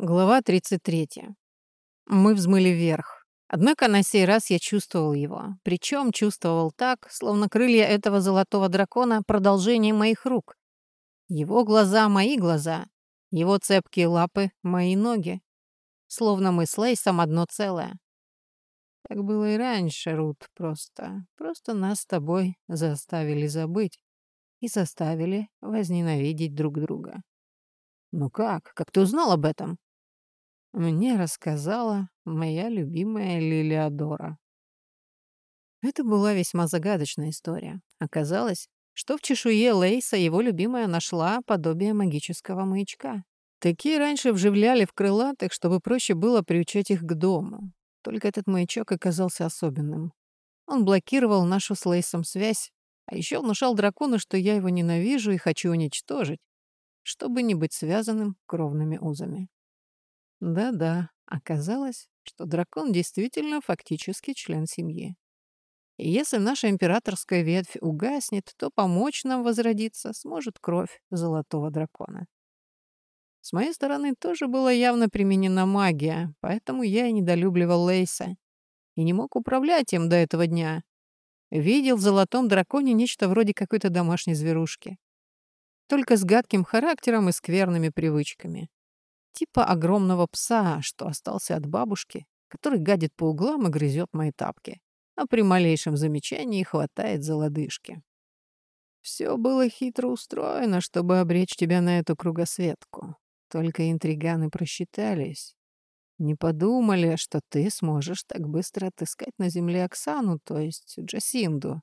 Глава 33. Мы взмыли вверх. Однако на сей раз я чувствовал его. Причем чувствовал так, словно крылья этого золотого дракона — продолжение моих рук. Его глаза — мои глаза. Его цепкие лапы — мои ноги. Словно мы с Лейсом одно целое. Так было и раньше, Рут, просто. Просто нас с тобой заставили забыть. И заставили возненавидеть друг друга. «Ну как? Как ты узнал об этом?» Мне рассказала моя любимая Лилиадора. Это была весьма загадочная история. Оказалось, что в чешуе Лейса его любимая нашла подобие магического маячка. Такие раньше вживляли в крылатых, чтобы проще было приучать их к дому. Только этот маячок оказался особенным. Он блокировал нашу с Лейсом связь, а еще внушал дракону, что я его ненавижу и хочу уничтожить, чтобы не быть связанным кровными узами. Да-да, оказалось, что дракон действительно фактически член семьи. И если наша императорская ветвь угаснет, то помочь нам возродиться сможет кровь золотого дракона. С моей стороны тоже была явно применена магия, поэтому я и недолюбливал Лейса. И не мог управлять им до этого дня. Видел в золотом драконе нечто вроде какой-то домашней зверушки. Только с гадким характером и скверными привычками. Типа огромного пса, что остался от бабушки, который гадит по углам и грызет мои тапки, а при малейшем замечании хватает за лодыжки. Все было хитро устроено, чтобы обречь тебя на эту кругосветку. Только интриганы просчитались. Не подумали, что ты сможешь так быстро отыскать на земле Оксану, то есть Джасинду.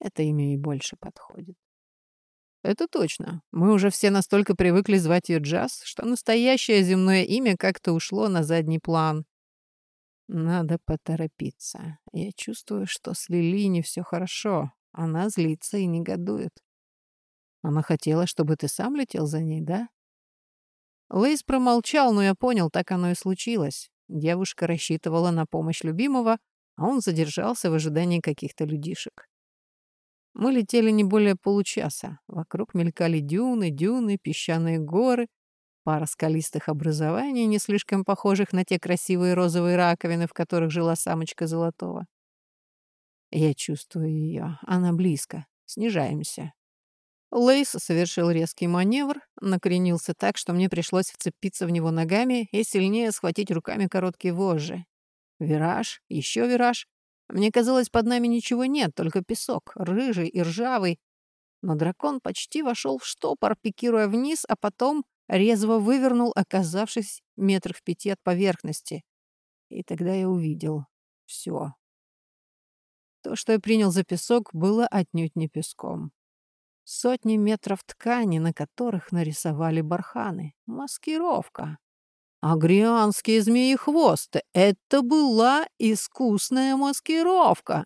Это имя ей больше подходит. Это точно. Мы уже все настолько привыкли звать ее Джаз, что настоящее земное имя как-то ушло на задний план. Надо поторопиться. Я чувствую, что с Лили не все хорошо. Она злится и негодует. Она хотела, чтобы ты сам летел за ней, да? Лейс промолчал, но я понял, так оно и случилось. Девушка рассчитывала на помощь любимого, а он задержался в ожидании каких-то людишек. Мы летели не более получаса. Вокруг мелькали дюны, дюны, песчаные горы, пара скалистых образований, не слишком похожих на те красивые розовые раковины, в которых жила самочка Золотого. Я чувствую ее. Она близко. Снижаемся. Лейс совершил резкий маневр, накренился так, что мне пришлось вцепиться в него ногами и сильнее схватить руками короткие вожжи. Вираж, еще вираж, мне казалось, под нами ничего нет, только песок, рыжий и ржавый. Но дракон почти вошел в штопор, пикируя вниз, а потом резво вывернул, оказавшись метрах в пяти от поверхности. И тогда я увидел все. То, что я принял за песок, было отнюдь не песком. Сотни метров ткани, на которых нарисовали барханы. Маскировка. Агрианские змеи-хвосты — это была искусная маскировка.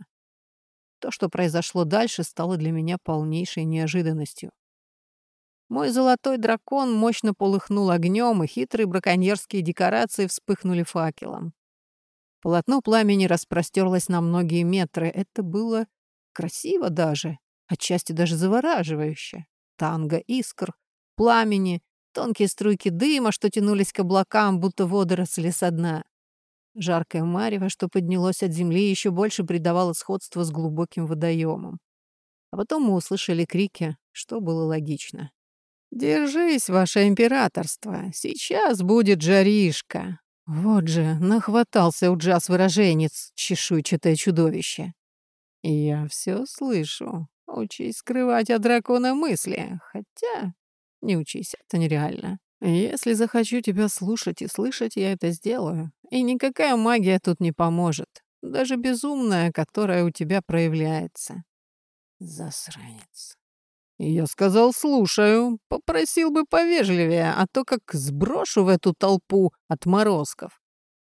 То, что произошло дальше, стало для меня полнейшей неожиданностью. Мой золотой дракон мощно полыхнул огнем, и хитрые браконьерские декорации вспыхнули факелом. Полотно пламени распростерлось на многие метры. Это было красиво даже, отчасти даже завораживающе. Танго искр, пламени, Тонкие струйки дыма, что тянулись к облакам, будто водоросли со дна. Жаркое марево, что поднялось от земли, еще больше придавало сходство с глубоким водоемом. А потом мы услышали крики, что было логично. «Держись, ваше императорство, сейчас будет жаришка!» Вот же, нахватался у джаз выраженец, чешуйчатое чудовище. «Я все слышу. Учись скрывать от дракона мысли. Хотя не учись, это нереально. Если захочу тебя слушать и слышать, я это сделаю. И никакая магия тут не поможет. Даже безумная, которая у тебя проявляется. Засранец. Я сказал, слушаю. Попросил бы повежливее, а то как сброшу в эту толпу отморозков.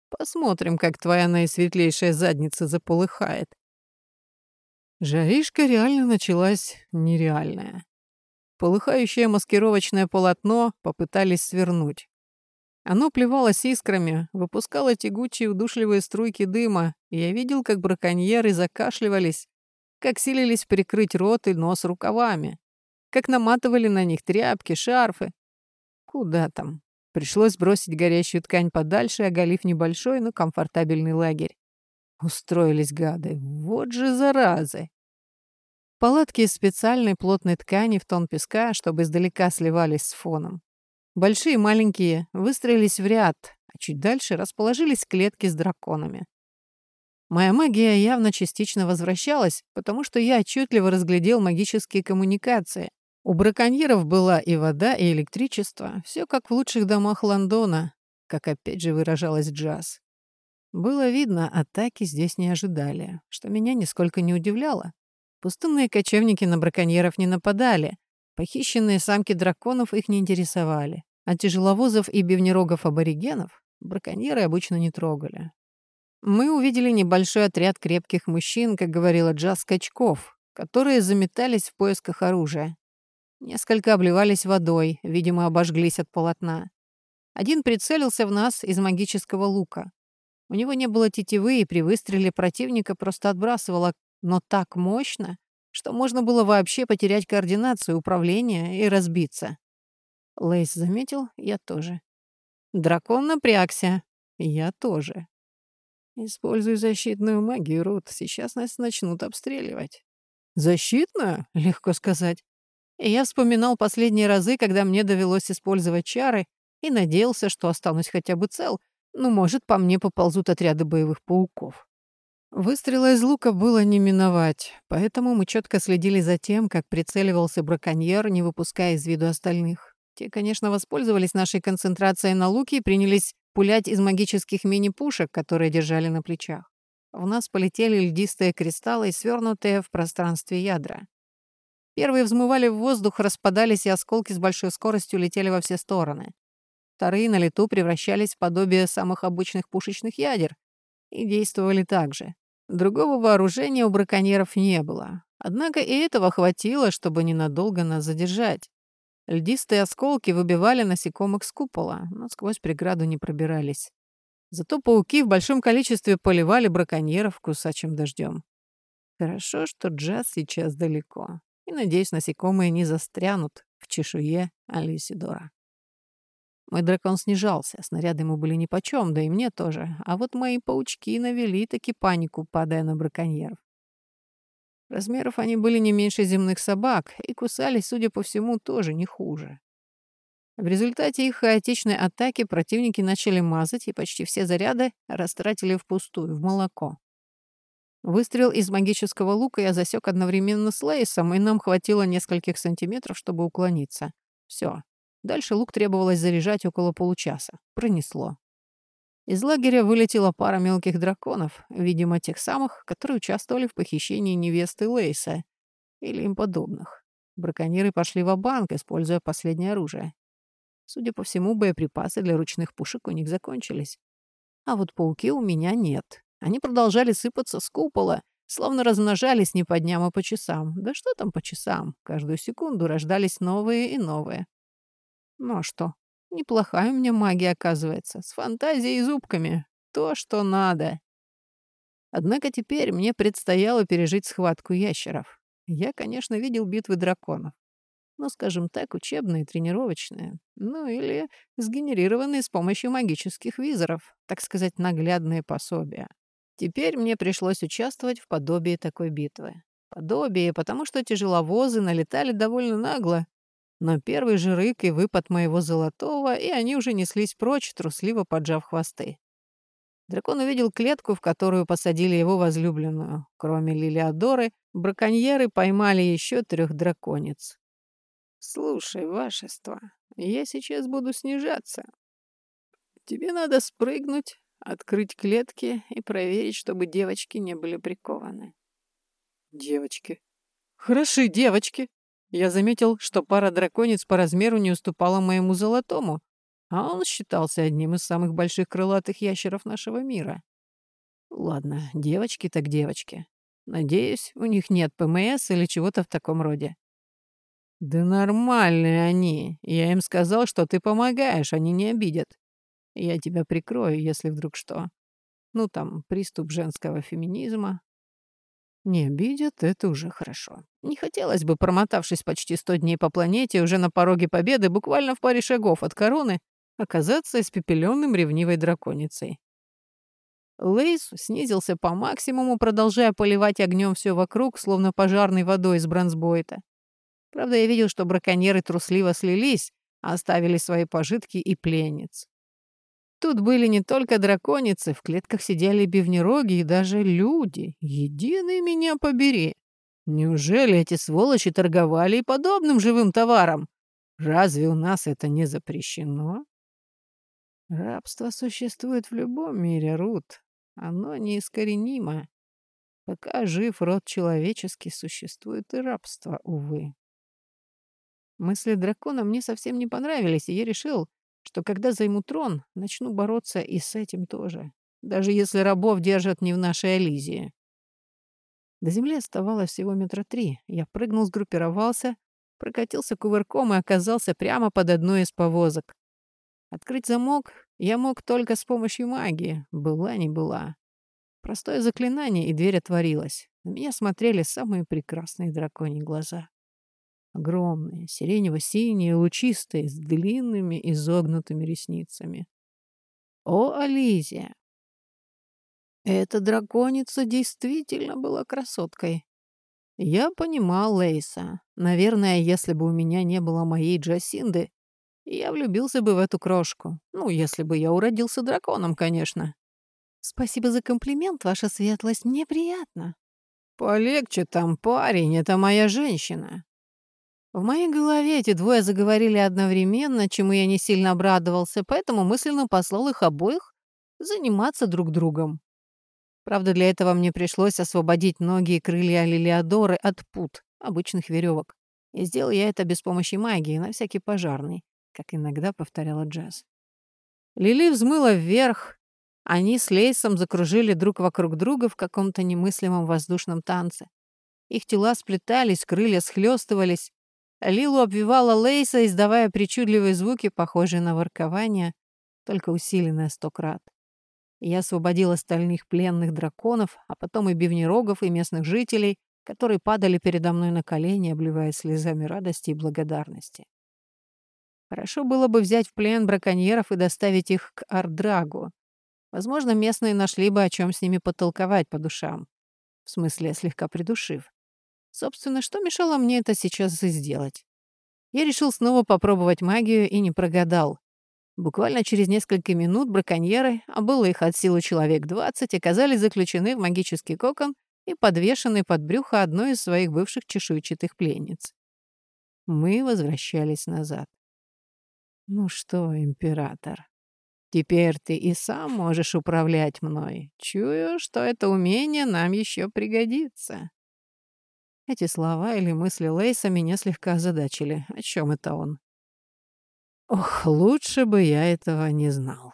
Посмотрим, как твоя наисветлейшая задница заполыхает. Жаришка реально началась нереальная. Полыхающее маскировочное полотно попытались свернуть. Оно плевалось искрами, выпускало тягучие удушливые струйки дыма, и я видел, как браконьеры закашливались, как силились прикрыть рот и нос рукавами, как наматывали на них тряпки, шарфы. Куда там? Пришлось бросить горящую ткань подальше, оголив небольшой, но комфортабельный лагерь. Устроились гады. Вот же заразы. Палатки из специальной плотной ткани в тон песка, чтобы издалека сливались с фоном. Большие и маленькие выстроились в ряд, а чуть дальше расположились клетки с драконами. Моя магия явно частично возвращалась, потому что я отчетливо разглядел магические коммуникации. У браконьеров была и вода, и электричество, все как в лучших домах Лондона, как опять же выражалась Джаз. Было видно, атаки здесь не ожидали, что меня нисколько не удивляло. Пустынные кочевники на браконьеров не нападали, похищенные самки драконов их не интересовали, а тяжеловозов и бивнерогов аборигенов браконьеры обычно не трогали. Мы увидели небольшой отряд крепких мужчин, как говорила Джаз, скачков, которые заметались в поисках оружия. Несколько обливались водой, видимо, обожглись от полотна. Один прицелился в нас из магического лука. У него не было тетивы, и при выстреле противника просто отбрасывало, но так мощно, что можно было вообще потерять координацию управления и разбиться. Лейс заметил, я тоже. Дракон напрягся. Я тоже. Используй защитную магию, Рут. Сейчас нас начнут обстреливать. Защитную? Легко сказать. Я вспоминал последние разы, когда мне довелось использовать чары, и надеялся, что останусь хотя бы цел. Ну, может, по мне поползут отряды боевых пауков. Выстрела из лука было не миновать, поэтому мы четко следили за тем, как прицеливался браконьер, не выпуская из виду остальных. Те, конечно, воспользовались нашей концентрацией на луке и принялись пулять из магических мини-пушек, которые держали на плечах. В нас полетели льдистые кристаллы, свернутые в пространстве ядра. Первые взмывали в воздух, распадались, и осколки с большой скоростью летели во все стороны. Вторые на лету превращались в подобие самых обычных пушечных ядер и действовали так же. Другого вооружения у браконьеров не было. Однако и этого хватило, чтобы ненадолго нас задержать. Льдистые осколки выбивали насекомых с купола, но сквозь преграду не пробирались. Зато пауки в большом количестве поливали браконьеров кусачим дождем. Хорошо, что джаз сейчас далеко. И, надеюсь, насекомые не застрянут в чешуе Алисидора. Мой дракон снижался, снаряды ему были нипочем, да и мне тоже. А вот мои паучки навели таки панику, падая на браконьеров. Размеров они были не меньше земных собак и кусались, судя по всему, тоже не хуже. В результате их хаотичной атаки противники начали мазать, и почти все заряды растратили впустую, в молоко. Выстрел из магического лука я засек одновременно с Лейсом, и нам хватило нескольких сантиметров, чтобы уклониться. Все. Дальше лук требовалось заряжать около получаса. Пронесло. Из лагеря вылетела пара мелких драконов, видимо, тех самых, которые участвовали в похищении невесты Лейса или им подобных. Браконьеры пошли в банк используя последнее оружие. Судя по всему, боеприпасы для ручных пушек у них закончились. А вот пауки у меня нет. Они продолжали сыпаться с купола, словно размножались не по дням, а по часам. Да что там по часам? Каждую секунду рождались новые и новые. Ну а что? Неплохая у меня магия, оказывается, с фантазией и зубками. То, что надо. Однако теперь мне предстояло пережить схватку ящеров. Я, конечно, видел битвы драконов. Но, скажем так, учебные, тренировочные. Ну, или сгенерированные с помощью магических визоров, так сказать, наглядные пособия. Теперь мне пришлось участвовать в подобии такой битвы. Подобие, потому что тяжеловозы налетали довольно нагло но первый же рык и выпад моего золотого, и они уже неслись прочь, трусливо поджав хвосты. Дракон увидел клетку, в которую посадили его возлюбленную. Кроме Лилиадоры, браконьеры поймали еще трех драконец. «Слушай, вашество, я сейчас буду снижаться. Тебе надо спрыгнуть, открыть клетки и проверить, чтобы девочки не были прикованы». «Девочки? Хороши девочки!» Я заметил, что пара драконец по размеру не уступала моему золотому, а он считался одним из самых больших крылатых ящеров нашего мира. Ладно, девочки так девочки. Надеюсь, у них нет ПМС или чего-то в таком роде. Да нормальные они. Я им сказал, что ты помогаешь, они не обидят. Я тебя прикрою, если вдруг что. Ну, там, приступ женского феминизма, не обидят, это уже хорошо. Не хотелось бы, промотавшись почти сто дней по планете, уже на пороге победы, буквально в паре шагов от короны, оказаться испепеленным ревнивой драконицей. Лейс снизился по максимуму, продолжая поливать огнем все вокруг, словно пожарной водой из бронзбойта. Правда, я видел, что браконьеры трусливо слились, оставили свои пожитки и пленниц. Тут были не только драконицы, в клетках сидели бивнероги и даже люди. Единый меня побери. Неужели эти сволочи торговали и подобным живым товаром? Разве у нас это не запрещено? Рабство существует в любом мире, Рут. Оно неискоренимо. Пока жив род человеческий, существует и рабство, увы. Мысли дракона мне совсем не понравились, и я решил, что когда займу трон, начну бороться и с этим тоже. Даже если рабов держат не в нашей Ализии. До земли оставалось всего метра три. Я прыгнул, сгруппировался, прокатился кувырком и оказался прямо под одной из повозок. Открыть замок я мог только с помощью магии. Была не была. Простое заклинание, и дверь отворилась. На меня смотрели самые прекрасные драконьи глаза. Огромные, сиренево-синие, лучистые, с длинными изогнутыми ресницами. О, Ализия! Эта драконица действительно была красоткой. Я понимал Лейса. Наверное, если бы у меня не было моей Джасинды, я влюбился бы в эту крошку. Ну, если бы я уродился драконом, конечно. Спасибо за комплимент, ваша светлость, мне приятно. Полегче там, парень, это моя женщина. В моей голове эти двое заговорили одновременно, чему я не сильно обрадовался, поэтому мысленно послал их обоих заниматься друг другом. Правда, для этого мне пришлось освободить ноги и крылья Лилиадоры от пут, обычных веревок. И сделал я это без помощи магии, на всякий пожарный, как иногда повторяла Джаз. Лили взмыла вверх. Они с Лейсом закружили друг вокруг друга в каком-то немыслимом воздушном танце. Их тела сплетались, крылья схлестывались, Лилу обвивала Лейса, издавая причудливые звуки, похожие на воркование, только усиленное сто крат. Я освободил остальных пленных драконов, а потом и бивнерогов, и местных жителей, которые падали передо мной на колени, обливаясь слезами радости и благодарности. Хорошо было бы взять в плен браконьеров и доставить их к Ардрагу. Возможно, местные нашли бы, о чем с ними потолковать по душам. В смысле, слегка придушив. Собственно, что мешало мне это сейчас и сделать? Я решил снова попробовать магию и не прогадал. Буквально через несколько минут браконьеры, а было их от силы человек 20, оказались заключены в магический кокон и подвешены под брюхо одной из своих бывших чешуйчатых пленниц. Мы возвращались назад. «Ну что, император, теперь ты и сам можешь управлять мной. Чую, что это умение нам еще пригодится». Эти слова или мысли Лейса меня слегка озадачили. О чем это он? Ох, лучше бы я этого не знал.